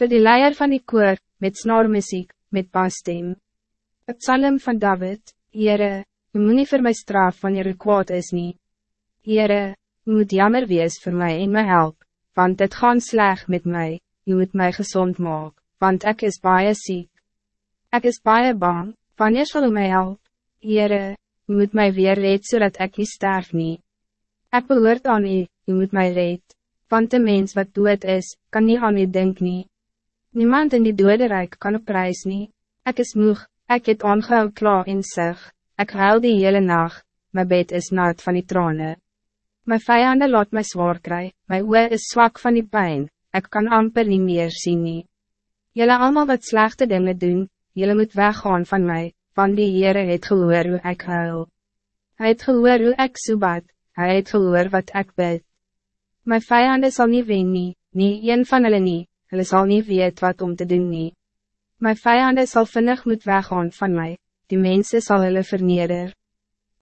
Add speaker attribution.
Speaker 1: Voor die leier van die koor, met snormuziek, met basstem. Het psalm van David, Heere, u moet nie vir my straf wanneer u kwaad is nie. Heere, u moet jammer wees voor mij en my help, want het gaan sleg met mij, u moet mij gezond maak, want ik is baie ziek. Ik is baie bang, wanneer zal u mij help? Heere, u moet mij weer red zodat ik niet sterf nie. Ik behoort aan u, u moet mij red, want de mens wat dood is, kan niet aan u denk nie. Niemand in die dode rijk kan op prijs nie. Ik is moeg, ik het ongehou klaar in zich. Ik huil die hele nacht, mijn bed is nat van die tranen. Mijn vijanden laat mij zwaar kry, mijn oor is zwak van die pijn, ik kan amper niet meer zien nie. Jullie allemaal wat slechte dingen doen, jullie moet weggaan van mij, van die Heere het gehoor hoe ik huil. Hij het gehoor hoe ik soebad, hij het gehoor wat ik bid. Mijn vijanden zal niet wen nie, nie een van hulle nie, hulle sal niet weet wat om te doen nie. Mijn vijanden zal vinnig moet weggaan van mij, die mensen zal hulle verneder.